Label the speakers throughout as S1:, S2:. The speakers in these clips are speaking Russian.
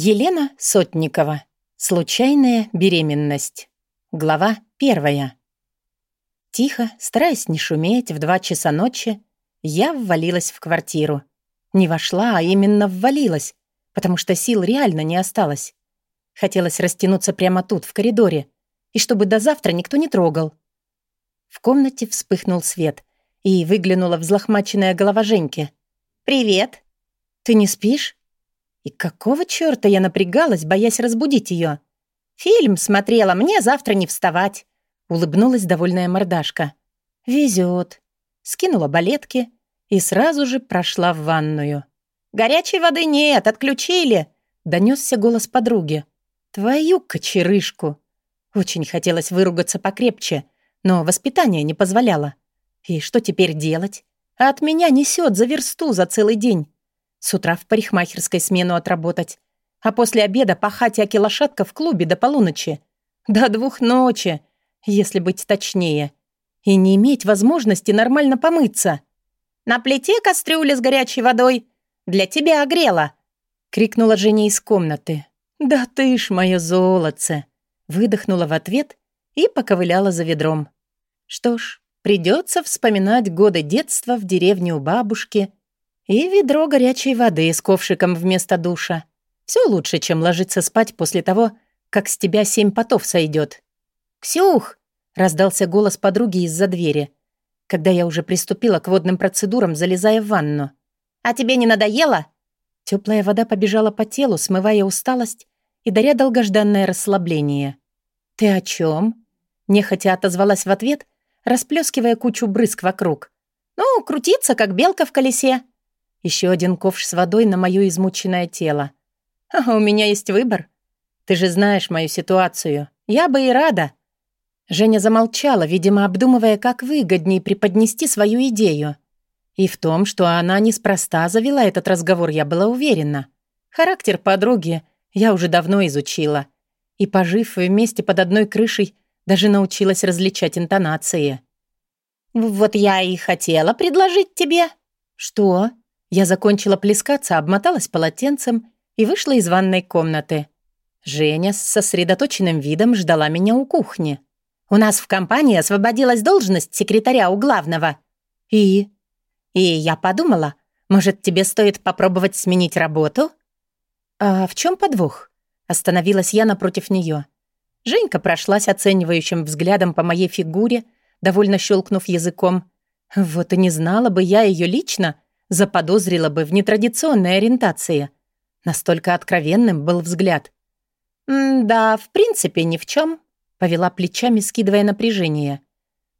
S1: Елена Сотникова. Случайная беременность. Глава первая. Тихо, стараясь не шуметь, в два часа ночи я ввалилась в квартиру. Не вошла, а именно ввалилась, потому что сил реально не осталось. Хотелось растянуться прямо тут, в коридоре, и чтобы до завтра никто не трогал. В комнате вспыхнул свет, и выглянула взлохмаченная голова Женьки. «Привет!» «Ты не спишь?» И какого чёрта я напрягалась, боясь разбудить её? «Фильм смотрела, мне завтра не вставать», — улыбнулась довольная мордашка. «Везёт». Скинула балетки и сразу же прошла в ванную. «Горячей воды нет, отключили», — донёсся голос подруги. «Твою кочерышку!» Очень хотелось выругаться покрепче, но воспитание не позволяло. И что теперь делать? А от меня несёт за версту за целый день. С утра в парикмахерской смену отработать. А после обеда пахать аки лошадка в клубе до полуночи. До двух ночи, если быть точнее. И не иметь возможности нормально помыться. «На плите кастрюля с горячей водой. Для тебя огрела!» — крикнула Женя из комнаты. «Да ты ж моё золотце!» Выдохнула в ответ и поковыляла за ведром. Что ж, придется вспоминать годы детства в деревне у бабушки и ведро горячей воды с ковшиком вместо душа. Все лучше, чем ложиться спать после того, как с тебя семь потов сойдет. «Ксюх!» — раздался голос подруги из-за двери, когда я уже приступила к водным процедурам, залезая в ванну. «А тебе не надоело?» Теплая вода побежала по телу, смывая усталость и даря долгожданное расслабление. «Ты о чем? нехотя отозвалась в ответ, расплескивая кучу брызг вокруг. «Ну, крутиться, как белка в колесе», еще один ковш с водой на моё измученное тело. А у меня есть выбор. Ты же знаешь мою ситуацию. Я бы и рада. Женя замолчала, видимо, обдумывая, как выгоднее преподнести свою идею. И в том, что она неспроста завела этот разговор, я была уверена. Характер подруги я уже давно изучила. И, пожив вместе под одной крышей, даже научилась различать интонации. «Вот я и хотела предложить тебе». «Что?» Я закончила плескаться, обмоталась полотенцем и вышла из ванной комнаты. Женя с сосредоточенным видом ждала меня у кухни. «У нас в компании освободилась должность секретаря у главного». «И?» «И я подумала, может, тебе стоит попробовать сменить работу?» «А в чем подвох?» Остановилась я напротив нее. Женька прошлась оценивающим взглядом по моей фигуре, довольно щелкнув языком. Вот и не знала бы я ее лично, заподозрила бы в нетрадиционной ориентации. Настолько откровенным был взгляд. «Да, в принципе, ни в чем», — повела плечами, скидывая напряжение.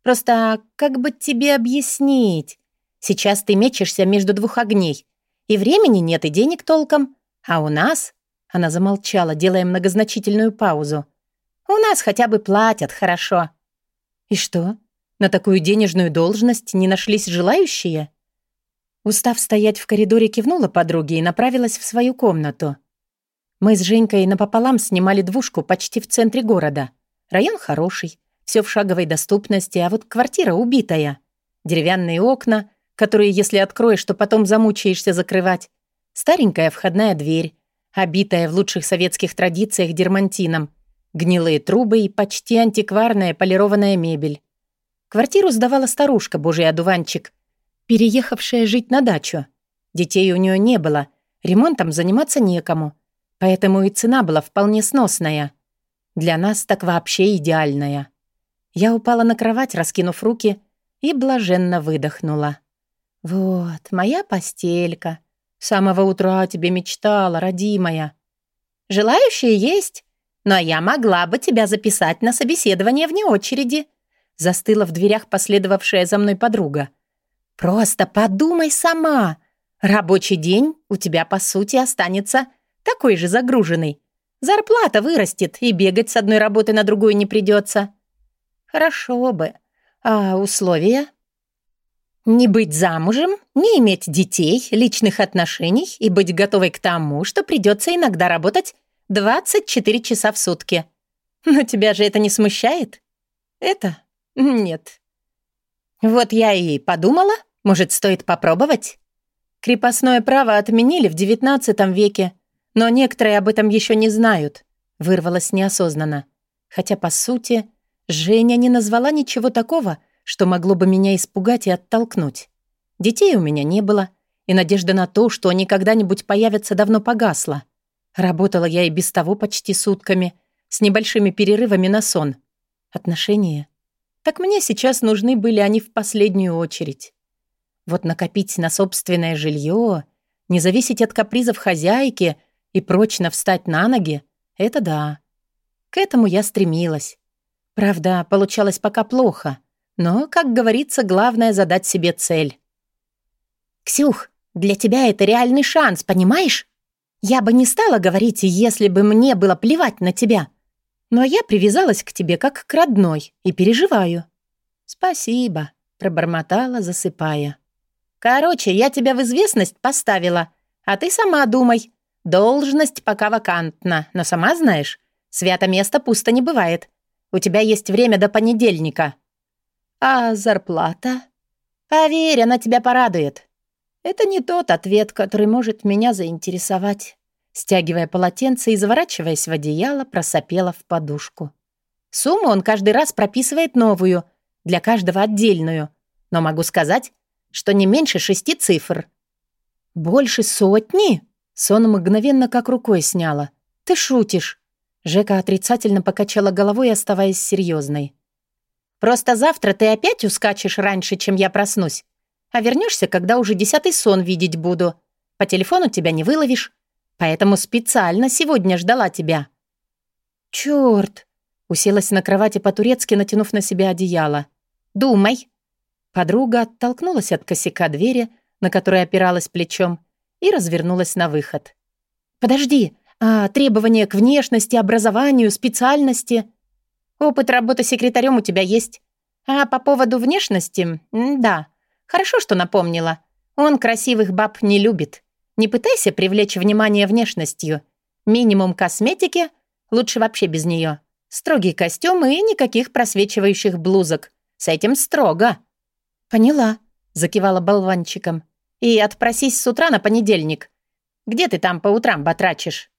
S1: «Просто как бы тебе объяснить? Сейчас ты мечешься между двух огней, и времени нет, и денег толком. А у нас...» — она замолчала, делая многозначительную паузу. «У нас хотя бы платят хорошо». «И что, на такую денежную должность не нашлись желающие?» Устав стоять в коридоре, кивнула подруге и направилась в свою комнату. Мы с Женькой напополам снимали двушку почти в центре города. Район хороший, все в шаговой доступности, а вот квартира убитая. Деревянные окна, которые, если откроешь, то потом замучаешься закрывать. Старенькая входная дверь, обитая в лучших советских традициях дермантином. Гнилые трубы и почти антикварная полированная мебель. Квартиру сдавала старушка, божий одуванчик, переехавшая жить на дачу. Детей у нее не было, ремонтом заниматься некому, поэтому и цена была вполне сносная. Для нас так вообще идеальная. Я упала на кровать, раскинув руки, и блаженно выдохнула. «Вот, моя постелька. С самого утра о тебе мечтала, родимая. Желающие есть, но я могла бы тебя записать на собеседование вне очереди», застыла в дверях последовавшая за мной подруга. Просто подумай сама. Рабочий день у тебя, по сути, останется такой же загруженный. Зарплата вырастет, и бегать с одной работы на другую не придется. Хорошо бы. А условия? Не быть замужем, не иметь детей, личных отношений и быть готовой к тому, что придется иногда работать 24 часа в сутки. Но тебя же это не смущает? Это? Нет. Вот я и подумала, может, стоит попробовать? Крепостное право отменили в XIX веке, Но некоторые об этом еще не знают. Вырвалось неосознанно. Хотя, по сути, Женя не назвала ничего такого, что могло бы меня испугать и оттолкнуть. Детей у меня не было, и надежда на то, что они когда-нибудь появятся, давно погасла. Работала я и без того почти сутками, с небольшими перерывами на сон. Отношения? Так мне сейчас нужны были они в последнюю очередь. Вот накопить на собственное жилье, не зависеть от капризов хозяйки и прочно встать на ноги — это да. К этому я стремилась. Правда, получалось пока плохо, но, как говорится, главное — задать себе цель. «Ксюх, для тебя это реальный шанс, понимаешь? Я бы не стала говорить, если бы мне было плевать на тебя. Но я привязалась к тебе как к родной и переживаю». «Спасибо», — пробормотала, засыпая. Короче, я тебя в известность поставила, а ты сама думай. Должность пока вакантна, но сама знаешь, свято место пусто не бывает. У тебя есть время до понедельника. А зарплата? Поверь, она тебя порадует. Это не тот ответ, который может меня заинтересовать. Стягивая полотенце и заворачиваясь в одеяло, просопела в подушку. Сумму он каждый раз прописывает новую, для каждого отдельную. Но могу сказать, что не меньше шести цифр. «Больше сотни?» Сон мгновенно как рукой сняла. «Ты шутишь?» Жека отрицательно покачала головой, оставаясь серьезной. «Просто завтра ты опять ускачешь раньше, чем я проснусь, а вернешься, когда уже десятый сон видеть буду. По телефону тебя не выловишь, поэтому специально сегодня ждала тебя». «Чёрт!» Уселась на кровати по-турецки, натянув на себя одеяло. «Думай. Подруга оттолкнулась от косяка двери, на которой опиралась плечом, и развернулась на выход. «Подожди, а требования к внешности, образованию, специальности?» «Опыт работы секретарем у тебя есть. А по поводу внешности, да, хорошо, что напомнила. Он красивых баб не любит. Не пытайся привлечь внимание внешностью. Минимум косметики, лучше вообще без нее. Строгий костюм и никаких просвечивающих блузок. С этим строго». «Поняла», — закивала болванчиком. «И отпросись с утра на понедельник. Где ты там по утрам батрачишь?»